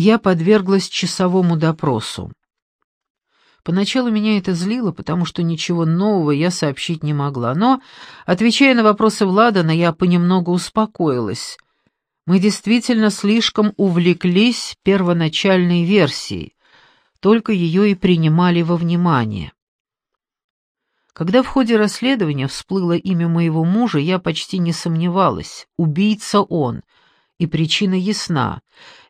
я подверглась часовому допросу. Поначалу меня это злило, потому что ничего нового я сообщить не могла, но, отвечая на вопросы Владана, я понемногу успокоилась. Мы действительно слишком увлеклись первоначальной версией, только ее и принимали во внимание. Когда в ходе расследования всплыло имя моего мужа, я почти не сомневалась. Убийца он. И причина ясна.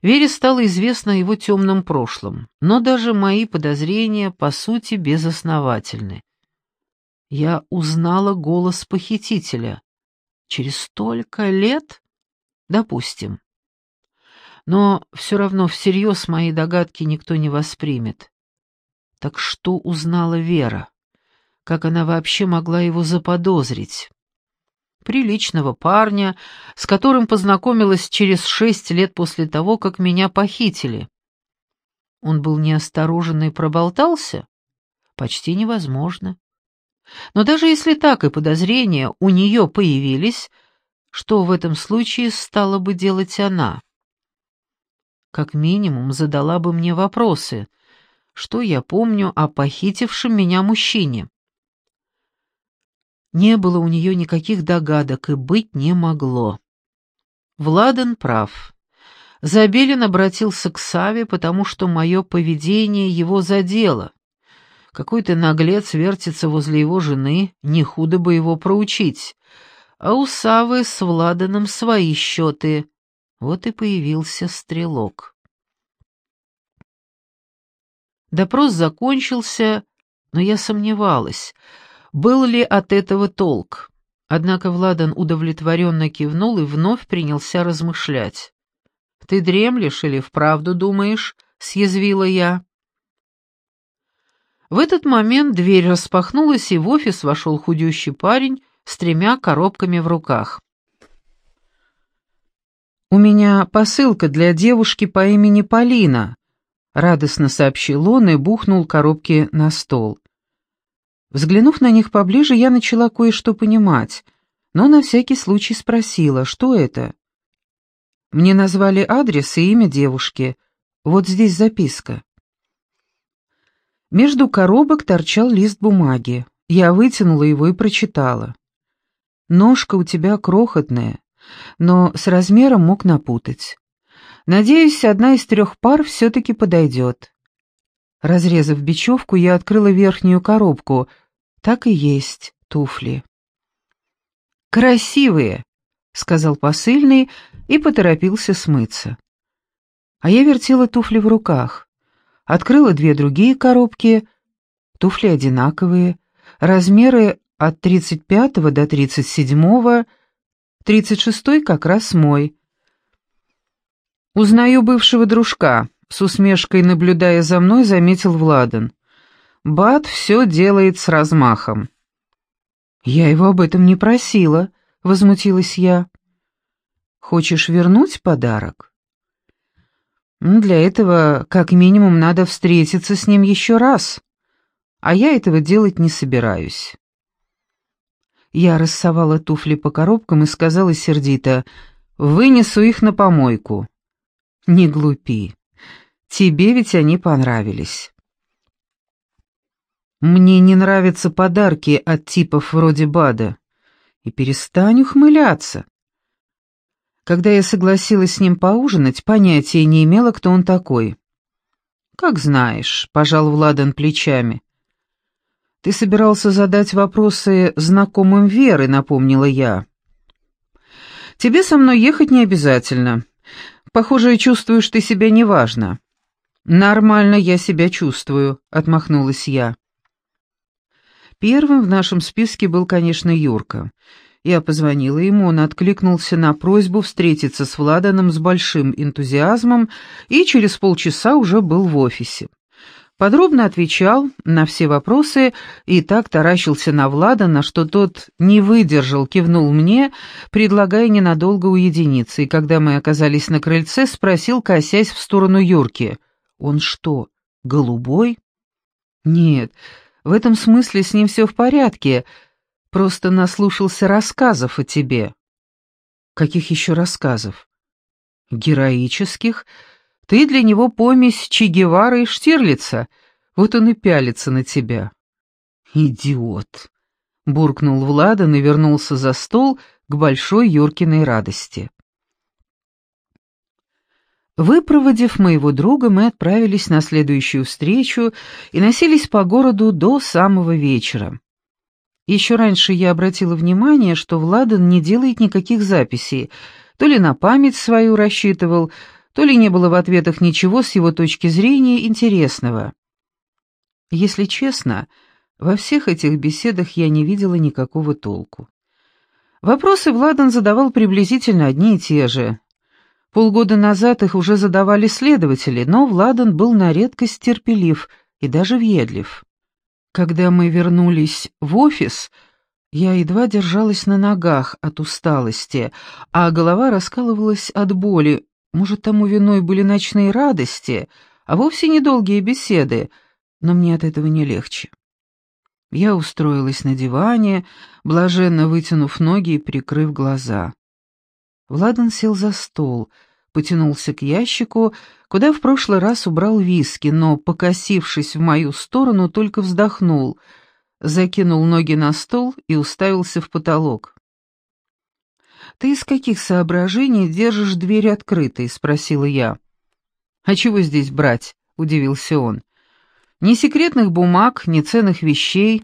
Вере стало известно о его темном прошлом. Но даже мои подозрения, по сути, безосновательны. Я узнала голос похитителя. Через столько лет? Допустим. Но все равно всерьез мои догадки никто не воспримет. Так что узнала Вера? Как она вообще могла его заподозрить? Приличного парня, с которым познакомилась через шесть лет после того, как меня похитили. Он был неосторожен и проболтался? Почти невозможно. Но даже если так и подозрения у нее появились, что в этом случае стала бы делать она? Как минимум задала бы мне вопросы, что я помню о похитившем меня мужчине. Не было у нее никаких догадок и быть не могло. Владан прав. Забелин обратился к Саве, потому что мое поведение его задело. Какой-то наглец вертится возле его жены, не худо бы его проучить. А у Савы с Владаном свои счеты. Вот и появился стрелок. Допрос закончился, но я сомневалась — был ли от этого толк. Однако Владан удовлетворенно кивнул и вновь принялся размышлять. «Ты дремлешь или вправду думаешь?» — съязвила я. В этот момент дверь распахнулась, и в офис вошел худющий парень с тремя коробками в руках. «У меня посылка для девушки по имени Полина», — радостно сообщил он и бухнул коробки на стол. Взглянув на них поближе, я начала кое-что понимать, но на всякий случай спросила, что это. Мне назвали адрес и имя девушки. Вот здесь записка. Между коробок торчал лист бумаги. Я вытянула его и прочитала. «Ножка у тебя крохотная, но с размером мог напутать. Надеюсь, одна из трех пар все-таки подойдет. Разрезав бечевку, я открыла верхнюю коробку. Так и есть туфли. «Красивые!» — сказал посыльный и поторопился смыться. А я вертела туфли в руках. Открыла две другие коробки. Туфли одинаковые. Размеры от 35 до 37. 36 как раз мой. Узнаю бывшего дружка. С усмешкой, наблюдая за мной, заметил Владан. Бат все делает с размахом. «Я его об этом не просила», — возмутилась я. «Хочешь вернуть подарок?» «Для этого, как минимум, надо встретиться с ним еще раз, а я этого делать не собираюсь». Я рассовала туфли по коробкам и сказала сердито, «Вынесу их на помойку». «Не глупи. Тебе ведь они понравились. Мне не нравятся подарки от типов вроде Бада. И перестань ухмыляться. Когда я согласилась с ним поужинать, понятия не имела, кто он такой. «Как знаешь», — пожал Владан плечами. «Ты собирался задать вопросы знакомым Веры», — напомнила я. «Тебе со мной ехать не обязательно. Похоже, чувствуешь ты себя неважно. «Нормально я себя чувствую», — отмахнулась я. Первым в нашем списке был, конечно, Юрка. Я позвонила ему, он откликнулся на просьбу встретиться с Владаном с большим энтузиазмом и через полчаса уже был в офисе. Подробно отвечал на все вопросы и так таращился на Владана, что тот не выдержал, кивнул мне, предлагая ненадолго уединиться, и когда мы оказались на крыльце, спросил, косясь в сторону Юрки — он что, голубой? Нет, в этом смысле с ним все в порядке, просто наслушался рассказов о тебе. Каких еще рассказов? Героических. Ты для него помесь Че Гевара и Штирлица, вот он и пялится на тебя». «Идиот!» — буркнул Владан и вернулся за стол к большой Юркиной радости. Выпроводив моего друга, мы отправились на следующую встречу и носились по городу до самого вечера. Еще раньше я обратила внимание, что Владан не делает никаких записей, то ли на память свою рассчитывал, то ли не было в ответах ничего с его точки зрения интересного. Если честно, во всех этих беседах я не видела никакого толку. Вопросы Владан задавал приблизительно одни и те же, Полгода назад их уже задавали следователи, но Владан был на редкость терпелив и даже въедлив. Когда мы вернулись в офис, я едва держалась на ногах от усталости, а голова раскалывалась от боли. Может, тому виной были ночные радости, а вовсе недолгие беседы, но мне от этого не легче. Я устроилась на диване, блаженно вытянув ноги и прикрыв глаза. Владан сел за стол, потянулся к ящику, куда в прошлый раз убрал виски, но, покосившись в мою сторону, только вздохнул, закинул ноги на стол и уставился в потолок. «Ты из каких соображений держишь дверь открытой?» — спросила я. «А чего здесь брать?» — удивился он. «Ни секретных бумаг, ни ценных вещей,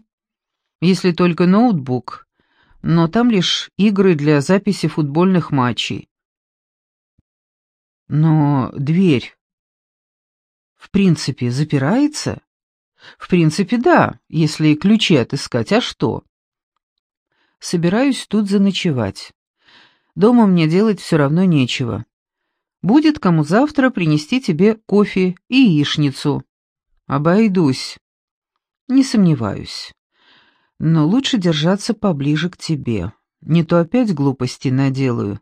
если только ноутбук, но там лишь игры для записи футбольных матчей. Но дверь, в принципе, запирается? В принципе, да, если ключи отыскать, а что? Собираюсь тут заночевать. Дома мне делать все равно нечего. Будет кому завтра принести тебе кофе и яичницу. Обойдусь. Не сомневаюсь но лучше держаться поближе к тебе. Не то опять глупости наделаю».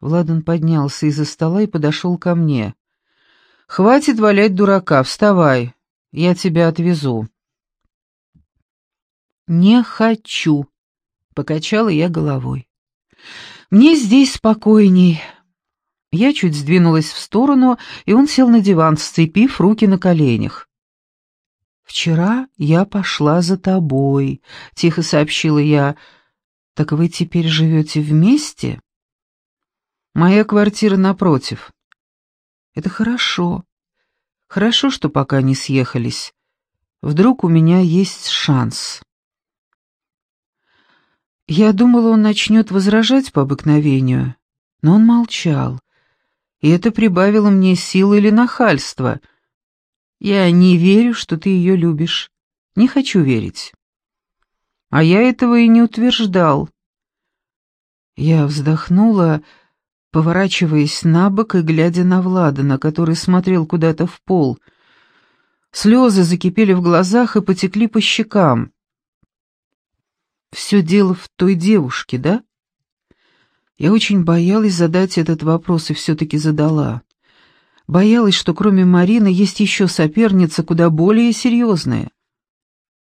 Владан поднялся из-за стола и подошел ко мне. «Хватит валять дурака, вставай, я тебя отвезу». «Не хочу», — покачала я головой. «Мне здесь спокойней». Я чуть сдвинулась в сторону, и он сел на диван, сцепив руки на коленях. «Вчера я пошла за тобой», — тихо сообщила я. «Так вы теперь живете вместе?» «Моя квартира напротив». «Это хорошо. Хорошо, что пока не съехались. Вдруг у меня есть шанс». Я думала, он начнет возражать по обыкновению, но он молчал, и это прибавило мне силы или нахальства — я не верю, что ты ее любишь. Не хочу верить. А я этого и не утверждал. Я вздохнула, поворачиваясь на бок и глядя на Влада, на который смотрел куда-то в пол. Слезы закипели в глазах и потекли по щекам. Все дело в той девушке, да? Я очень боялась задать этот вопрос и все-таки задала. Боялась, что кроме Марины есть еще соперница куда более серьезная.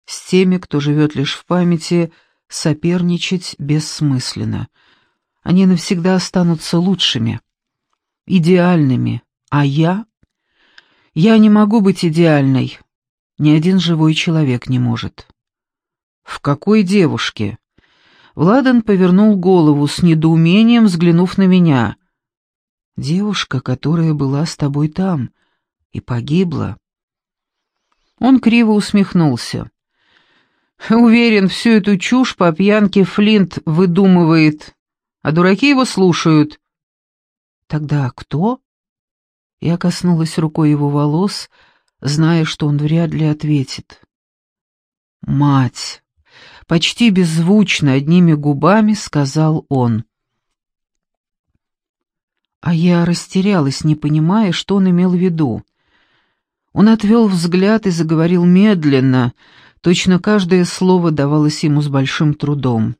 С теми, кто живет лишь в памяти, соперничать бессмысленно. Они навсегда останутся лучшими, идеальными, а я... Я не могу быть идеальной. Ни один живой человек не может. В какой девушке? Владан повернул голову с недоумением, взглянув на меня. Девушка, которая была с тобой там и погибла. Он криво усмехнулся. Уверен, всю эту чушь по пьянке Флинт выдумывает, а дураки его слушают. Тогда кто? Я коснулась рукой его волос, зная, что он вряд ли ответит. Мать! Почти беззвучно, одними губами сказал он. А я растерялась, не понимая, что он имел в виду. Он отвел взгляд и заговорил медленно, точно каждое слово давалось ему с большим трудом.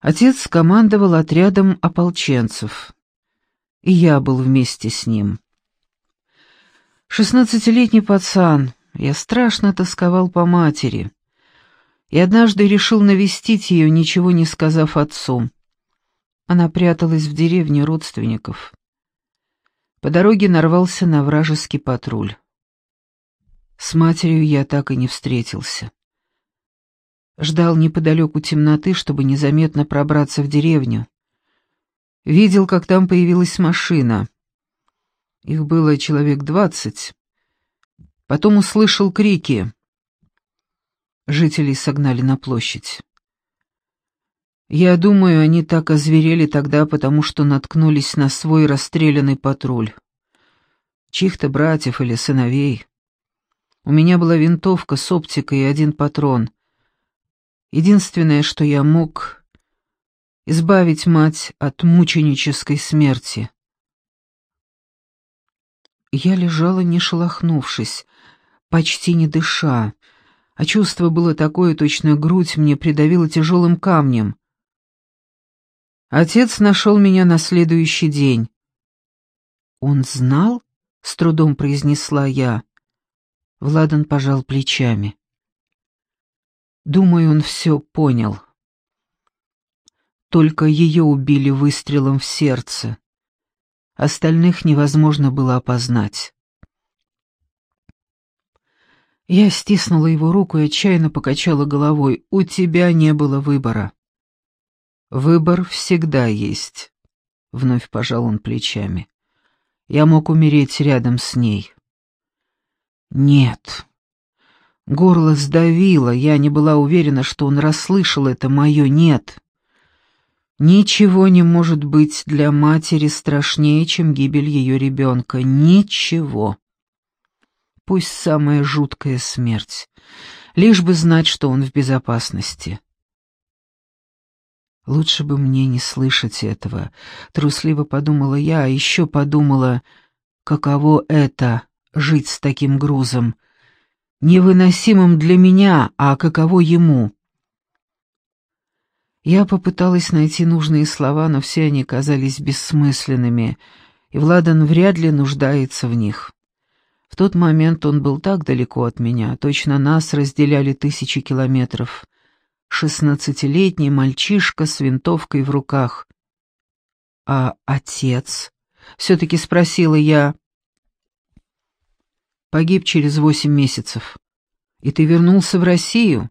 Отец командовал отрядом ополченцев, и я был вместе с ним. Шестнадцатилетний пацан, я страшно тосковал по матери, и однажды решил навестить ее, ничего не сказав отцу. Она пряталась в деревне родственников. По дороге нарвался на вражеский патруль. С матерью я так и не встретился. Ждал неподалеку темноты, чтобы незаметно пробраться в деревню. Видел, как там появилась машина. Их было человек двадцать. Потом услышал крики. Жителей согнали на площадь. Я думаю, они так озверели тогда, потому что наткнулись на свой расстрелянный патруль. Чьих-то братьев или сыновей. У меня была винтовка с оптикой и один патрон. Единственное, что я мог, избавить мать от мученической смерти. Я лежала, не шелохнувшись, почти не дыша, а чувство было такое, точно грудь мне придавила тяжелым камнем. Отец нашел меня на следующий день. «Он знал?» — с трудом произнесла я. Владан пожал плечами. Думаю, он все понял. Только ее убили выстрелом в сердце. Остальных невозможно было опознать. Я стиснула его руку и отчаянно покачала головой. «У тебя не было выбора». «Выбор всегда есть», — вновь пожал он плечами. «Я мог умереть рядом с ней». Нет. Горло сдавило, я не была уверена, что он расслышал это мое «нет». Ничего не может быть для матери страшнее, чем гибель ее ребенка. Ничего. Пусть самая жуткая смерть, лишь бы знать, что он в безопасности. Лучше бы мне не слышать этого, трусливо подумала я, а еще подумала, каково это жить с таким грузом, невыносимым для меня, а каково ему. Я попыталась найти нужные слова, но все они казались бессмысленными, и Владан вряд ли нуждается в них. В тот момент он был так далеко от меня, точно нас разделяли тысячи километров. Шестнадцатилетний мальчишка с винтовкой в руках. «А отец?» — все-таки спросила я. Погиб через восемь месяцев. И ты вернулся в Россию?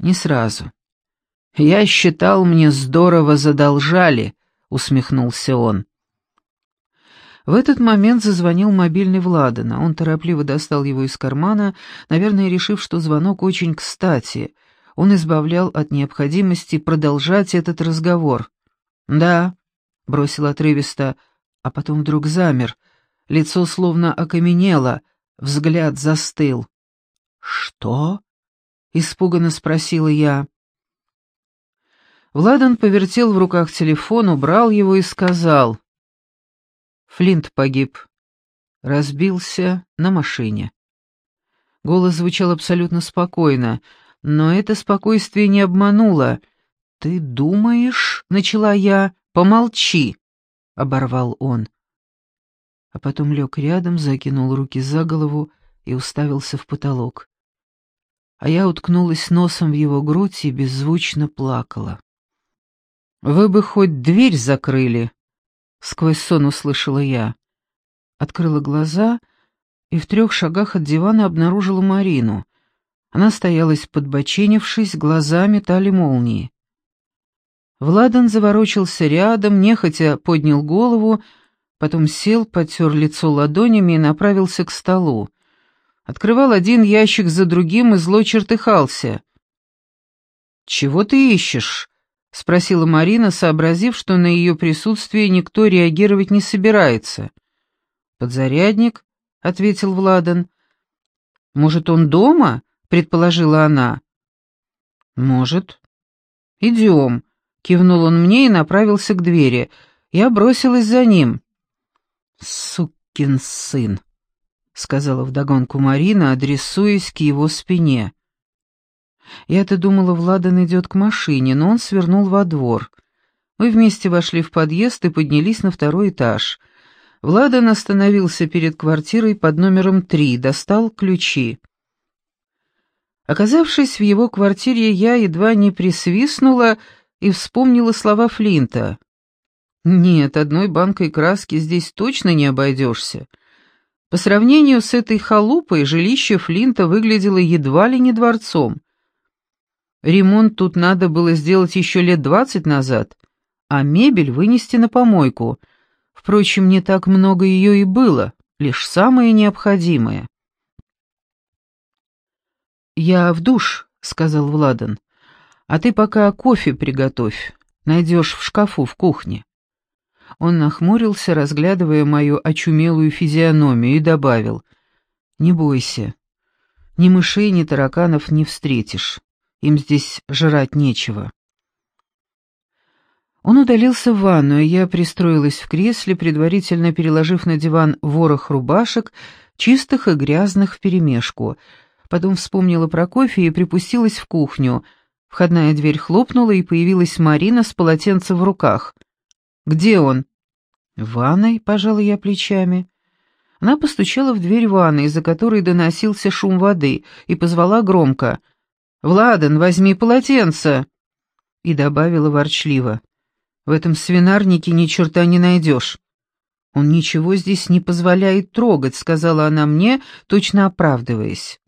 Не сразу. Я считал, мне здорово задолжали, усмехнулся он. В этот момент зазвонил мобильный Владана. Он торопливо достал его из кармана, наверное, решив, что звонок очень кстати. Он избавлял от необходимости продолжать этот разговор. «Да», — бросил отрывисто, а потом вдруг замер — Лицо словно окаменело, взгляд застыл. «Что?» — испуганно спросила я. Владан повертел в руках телефон, убрал его и сказал. Флинт погиб. Разбился на машине. Голос звучал абсолютно спокойно, но это спокойствие не обмануло. «Ты думаешь?» — начала я. «Помолчи!» — оборвал он а потом лег рядом, закинул руки за голову и уставился в потолок. А я уткнулась носом в его грудь и беззвучно плакала. «Вы бы хоть дверь закрыли!» — сквозь сон услышала я. Открыла глаза и в трех шагах от дивана обнаружила Марину. Она стоялась подбоченившись, глаза метали молнии. Владан заворочился рядом, нехотя поднял голову, потом сел, потер лицо ладонями и направился к столу. Открывал один ящик за другим и зло чертыхался. «Чего ты ищешь?» — спросила Марина, сообразив, что на ее присутствие никто реагировать не собирается. «Подзарядник?» — ответил Владан. «Может, он дома?» — предположила она. «Может». «Идем», — кивнул он мне и направился к двери. Я бросилась за ним. «Сукин сын», — сказала вдогонку Марина, адресуясь к его спине. Я-то думала, Владан идет к машине, но он свернул во двор. Мы вместе вошли в подъезд и поднялись на второй этаж. Владан остановился перед квартирой под номером три, достал ключи. Оказавшись в его квартире, я едва не присвистнула и вспомнила слова Флинта. Нет, одной банкой краски здесь точно не обойдешься. По сравнению с этой халупой, жилище Флинта выглядело едва ли не дворцом. Ремонт тут надо было сделать еще лет двадцать назад, а мебель вынести на помойку. Впрочем, не так много ее и было, лишь самое необходимое. «Я в душ», — сказал Владан, — «а ты пока кофе приготовь, найдешь в шкафу в кухне». Он нахмурился, разглядывая мою очумелую физиономию, и добавил, «Не бойся, ни мышей, ни тараканов не встретишь, им здесь жрать нечего». Он удалился в ванну, и я пристроилась в кресле, предварительно переложив на диван ворох рубашек, чистых и грязных вперемешку. Потом вспомнила про кофе и припустилась в кухню. Входная дверь хлопнула, и появилась Марина с полотенцем в руках. «Где он?» «В ванной», — пожала я плечами. Она постучала в дверь ванной, из-за которой доносился шум воды, и позвала громко. «Владан, возьми полотенце!» И добавила ворчливо. «В этом свинарнике ни черта не найдешь». «Он ничего здесь не позволяет трогать», — сказала она мне, точно оправдываясь.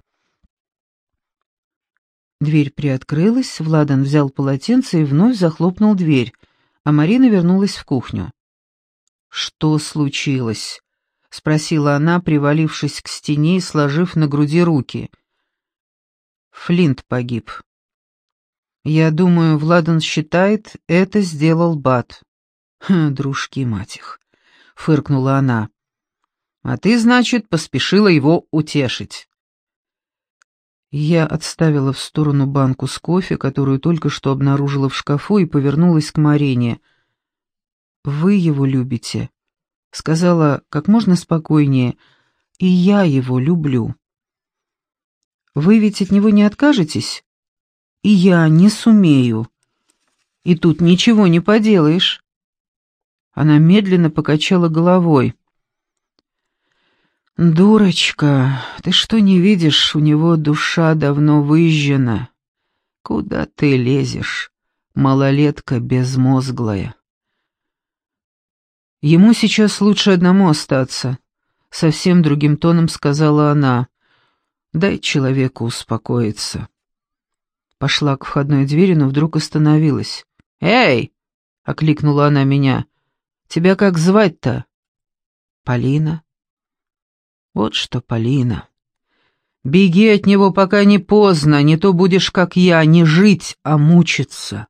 Дверь приоткрылась, Владан взял полотенце и вновь захлопнул дверь а Марина вернулась в кухню. «Что случилось?» — спросила она, привалившись к стене и сложив на груди руки. «Флинт погиб». «Я думаю, Владан считает, это сделал Бат». «Хм, «Дружки, мать их», — фыркнула она. «А ты, значит, поспешила его утешить». Я отставила в сторону банку с кофе, которую только что обнаружила в шкафу, и повернулась к Марине. «Вы его любите», — сказала как можно спокойнее, — «и я его люблю». «Вы ведь от него не откажетесь?» «И я не сумею». «И тут ничего не поделаешь». Она медленно покачала головой. «Дурочка, ты что не видишь, у него душа давно выжжена. Куда ты лезешь, малолетка безмозглая?» «Ему сейчас лучше одному остаться», — совсем другим тоном сказала она. «Дай человеку успокоиться». Пошла к входной двери, но вдруг остановилась. «Эй!» — окликнула она меня. «Тебя как звать-то?» «Полина». Вот что, Полина. Беги от него, пока не поздно, не то будешь, как я, не жить, а мучиться.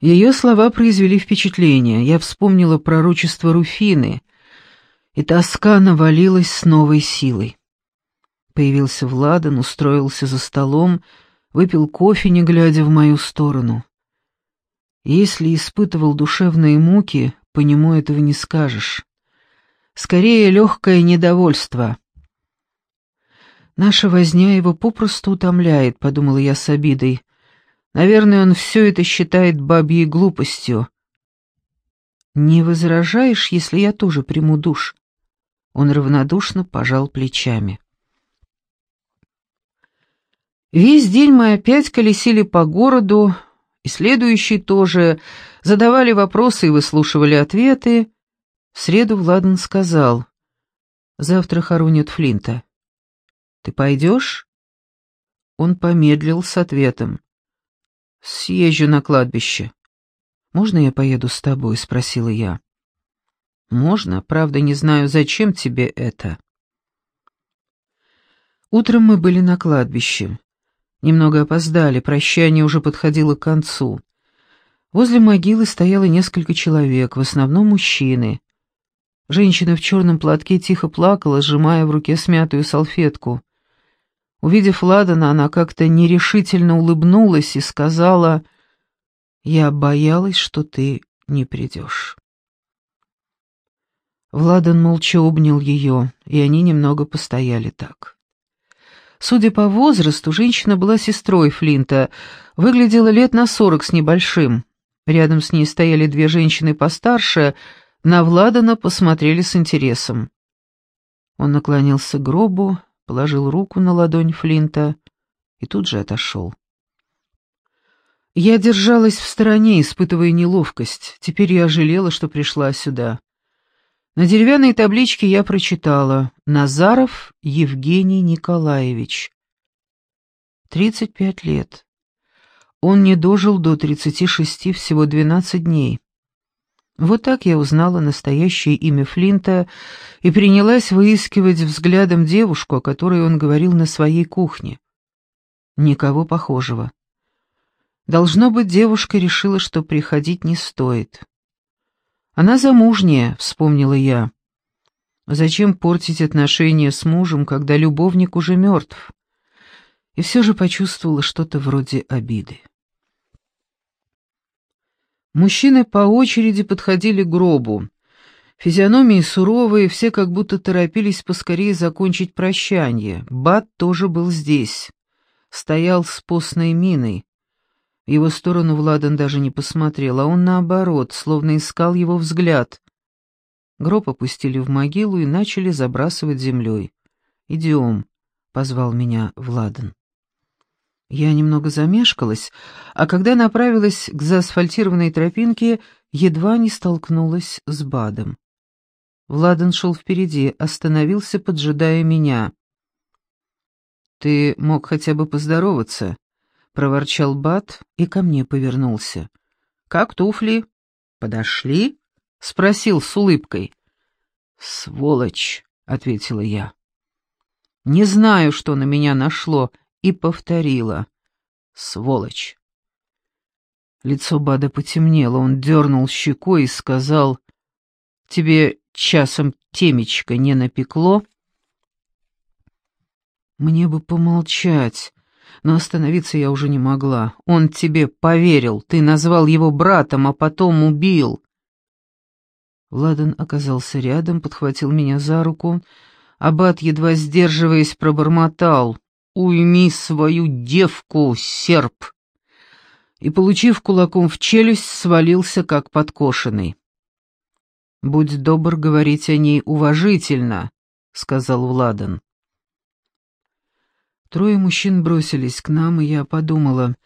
Ее слова произвели впечатление. Я вспомнила пророчество Руфины, и тоска навалилась с новой силой. Появился Владан, устроился за столом, выпил кофе, не глядя в мою сторону. Если испытывал душевные муки, по нему этого не скажешь скорее легкое недовольство. «Наша возня его попросту утомляет», — подумала я с обидой. «Наверное, он все это считает бабьей глупостью». «Не возражаешь, если я тоже приму душ?» Он равнодушно пожал плечами. Весь день мы опять колесили по городу, и следующий тоже, задавали вопросы и выслушивали ответы, в среду Владан сказал, «Завтра хоронят Флинта. Ты пойдешь?» Он помедлил с ответом. «Съезжу на кладбище». «Можно я поеду с тобой?» — спросила я. «Можно, правда, не знаю, зачем тебе это». Утром мы были на кладбище. Немного опоздали, прощание уже подходило к концу. Возле могилы стояло несколько человек, в основном мужчины. Женщина в черном платке тихо плакала, сжимая в руке смятую салфетку. Увидев Ладана, она как-то нерешительно улыбнулась и сказала, «Я боялась, что ты не придешь». Владан молча обнял ее, и они немного постояли так. Судя по возрасту, женщина была сестрой Флинта, выглядела лет на сорок с небольшим. Рядом с ней стояли две женщины постарше — на Владана посмотрели с интересом. Он наклонился к гробу, положил руку на ладонь Флинта и тут же отошел. Я держалась в стороне, испытывая неловкость. Теперь я жалела, что пришла сюда. На деревянной табличке я прочитала «Назаров Евгений Николаевич». Тридцать пять лет. Он не дожил до тридцати шести всего двенадцать дней. Вот так я узнала настоящее имя Флинта и принялась выискивать взглядом девушку, о которой он говорил на своей кухне. Никого похожего. Должно быть, девушка решила, что приходить не стоит. Она замужняя, вспомнила я. Зачем портить отношения с мужем, когда любовник уже мертв? И все же почувствовала что-то вроде обиды. Мужчины по очереди подходили к гробу. Физиономии суровые, все как будто торопились поскорее закончить прощание. Бат тоже был здесь. Стоял с постной миной. В его сторону Владан даже не посмотрел, а он наоборот, словно искал его взгляд. Гроб опустили в могилу и начали забрасывать землей. «Идем», — позвал меня Владан. Я немного замешкалась, а когда направилась к заасфальтированной тропинке, едва не столкнулась с Бадом. Владан шел впереди, остановился, поджидая меня. «Ты мог хотя бы поздороваться», — проворчал Бад и ко мне повернулся. «Как туфли? Подошли?» — спросил с улыбкой. «Сволочь», — ответила я. «Не знаю, что на меня нашло», и повторила «Сволочь!». Лицо Бада потемнело, он дернул щекой и сказал «Тебе часом темечко не напекло?» Мне бы помолчать, но остановиться я уже не могла. Он тебе поверил, ты назвал его братом, а потом убил. Владан оказался рядом, подхватил меня за руку. Аббат, едва сдерживаясь, пробормотал. «Уйми свою девку, серп!» И, получив кулаком в челюсть, свалился как подкошенный. «Будь добр говорить о ней уважительно», — сказал Владан. Трое мужчин бросились к нам, и я подумала,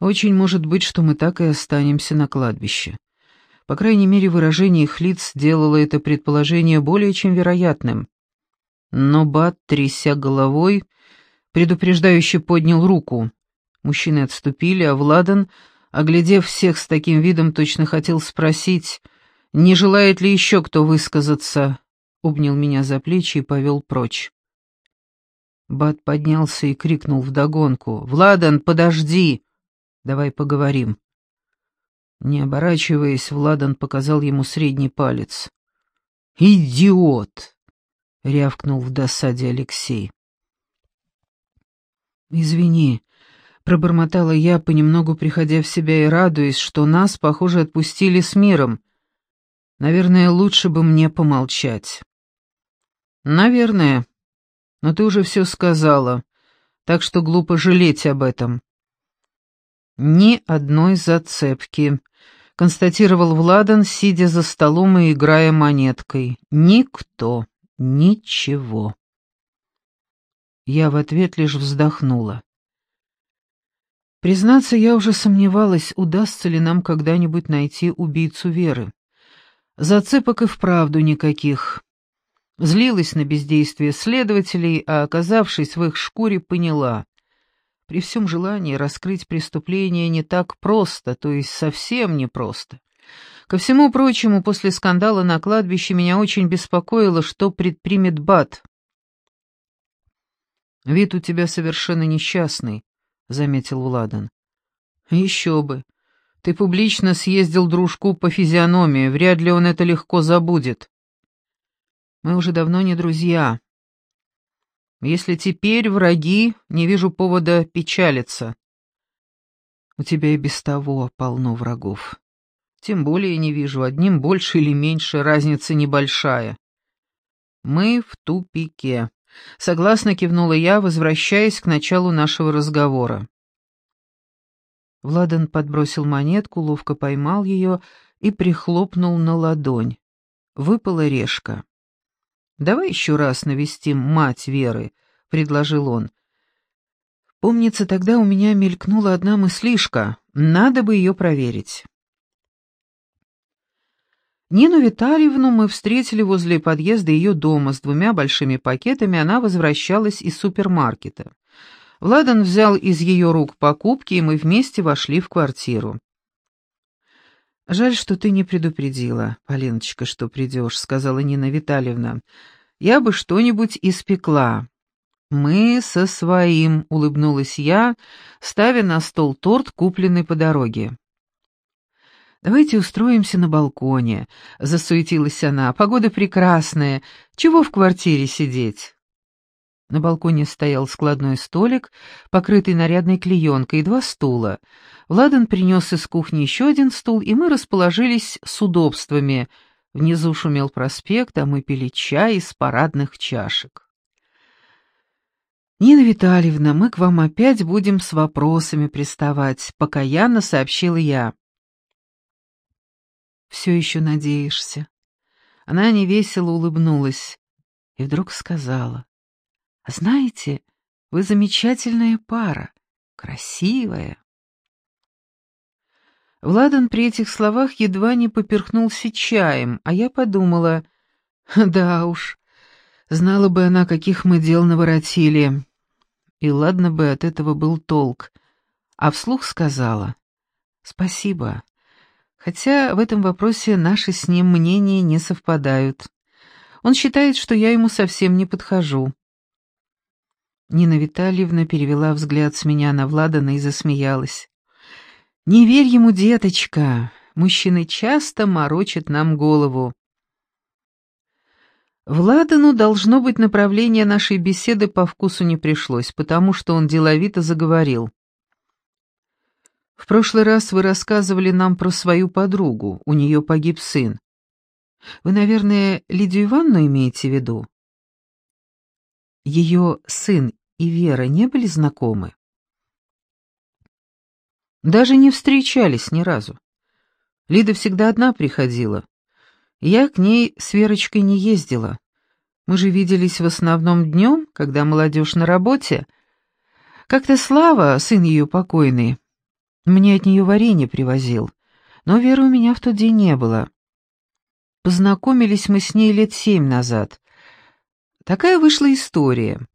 очень может быть, что мы так и останемся на кладбище. По крайней мере, выражение их лиц делало это предположение более чем вероятным. Но Бат, тряся головой, предупреждающе поднял руку. Мужчины отступили, а Владан, оглядев всех с таким видом, точно хотел спросить, не желает ли еще кто высказаться, обнял меня за плечи и повел прочь. Бат поднялся и крикнул вдогонку. «Владан, подожди! Давай поговорим!» Не оборачиваясь, Владан показал ему средний палец. «Идиот!» — рявкнул в досаде Алексей. «Извини», — пробормотала я, понемногу приходя в себя и радуясь, что нас, похоже, отпустили с миром. Наверное, лучше бы мне помолчать. «Наверное. Но ты уже все сказала, так что глупо жалеть об этом». «Ни одной зацепки», — констатировал Владан, сидя за столом и играя монеткой. «Никто, ничего». Я в ответ лишь вздохнула. Признаться, я уже сомневалась, удастся ли нам когда-нибудь найти убийцу Веры. Зацепок и вправду никаких. Злилась на бездействие следователей, а, оказавшись в их шкуре, поняла. При всем желании раскрыть преступление не так просто, то есть совсем непросто. Ко всему прочему, после скандала на кладбище меня очень беспокоило, что предпримет Бат. «Вид у тебя совершенно несчастный», — заметил Владан. «Еще бы. Ты публично съездил дружку по физиономии, вряд ли он это легко забудет. Мы уже давно не друзья. Если теперь враги, не вижу повода печалиться. У тебя и без того полно врагов. Тем более не вижу, одним больше или меньше, разница небольшая. Мы в тупике. Согласно кивнула я, возвращаясь к началу нашего разговора. Владан подбросил монетку, ловко поймал ее и прихлопнул на ладонь. Выпала решка. «Давай еще раз навестим мать Веры», — предложил он. Помнится, тогда у меня мелькнула одна мыслишка. Надо бы ее проверить. Нину Витальевну мы встретили возле подъезда ее дома с двумя большими пакетами, она возвращалась из супермаркета. Владан взял из ее рук покупки, и мы вместе вошли в квартиру. «Жаль, что ты не предупредила, Полиночка, что придешь», — сказала Нина Витальевна. «Я бы что-нибудь испекла». «Мы со своим», — улыбнулась я, ставя на стол торт, купленный по дороге. «Давайте устроимся на балконе», — засуетилась она. «Погода прекрасная. Чего в квартире сидеть?» На балконе стоял складной столик, покрытый нарядной клеенкой, и два стула. Владан принес из кухни еще один стул, и мы расположились с удобствами. Внизу шумел проспект, а мы пили чай из парадных чашек. «Нина Витальевна, мы к вам опять будем с вопросами приставать», — покаянно сообщил я все еще надеешься?» Она невесело улыбнулась и вдруг сказала, «Знаете, вы замечательная пара, красивая». Владан при этих словах едва не поперхнулся чаем, а я подумала, «Да уж, знала бы она, каких мы дел наворотили». И ладно бы от этого был толк, а вслух сказала, «Спасибо, Хотя в этом вопросе наши с ним мнения не совпадают. Он считает, что я ему совсем не подхожу. Нина Витальевна перевела взгляд с меня на Владана и засмеялась. «Не верь ему, деточка. Мужчины часто морочат нам голову». Владану, должно быть, направление нашей беседы по вкусу не пришлось, потому что он деловито заговорил. В прошлый раз вы рассказывали нам про свою подругу, у нее погиб сын. Вы, наверное, Лидию Ивановну имеете в виду? Ее сын и Вера не были знакомы? Даже не встречались ни разу. Лида всегда одна приходила. Я к ней с Верочкой не ездила. Мы же виделись в основном днем, когда молодежь на работе. Как-то Слава, сын ее покойный, мне от нее варенье привозил, но Веры у меня в тот день не было. Познакомились мы с ней лет семь назад. Такая вышла история.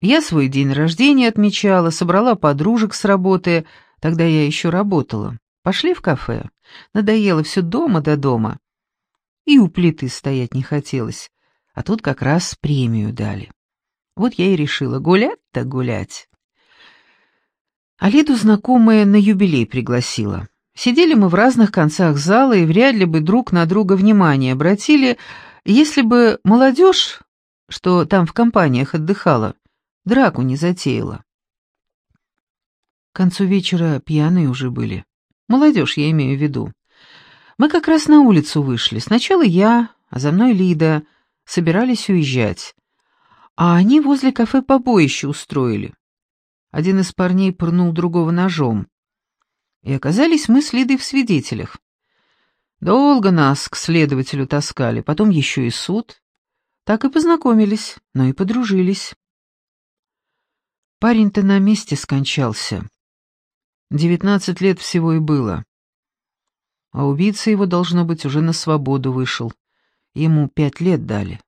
Я свой день рождения отмечала, собрала подружек с работы, тогда я еще работала. Пошли в кафе. Надоело все дома до дома. И у плиты стоять не хотелось, а тут как раз премию дали. Вот я и решила гулять-то гулять. Алиду знакомая на юбилей пригласила. Сидели мы в разных концах зала и вряд ли бы друг на друга внимание обратили, если бы молодежь, что там в компаниях отдыхала, драку не затеяла. К концу вечера пьяные уже были. Молодежь, я имею в виду. Мы как раз на улицу вышли. Сначала я, а за мной Лида, собирались уезжать. А они возле кафе побоище устроили. Один из парней пырнул другого ножом. И оказались мы с Лидой в свидетелях. Долго нас к следователю таскали, потом еще и суд. Так и познакомились, но и подружились. Парень-то на месте скончался. Девятнадцать лет всего и было. А убийца его, должно быть, уже на свободу вышел. Ему пять лет дали.